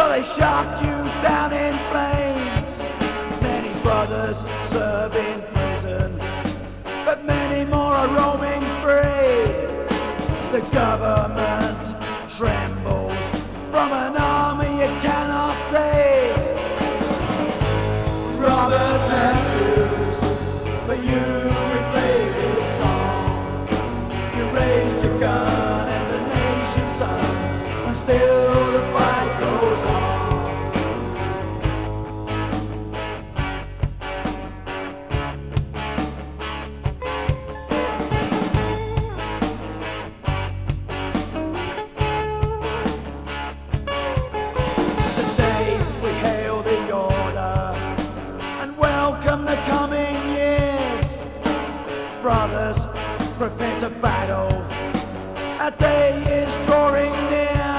so they shot you down in flames. Many brothers serve in prison, but many brothers prepare to battle. A day is drawing near.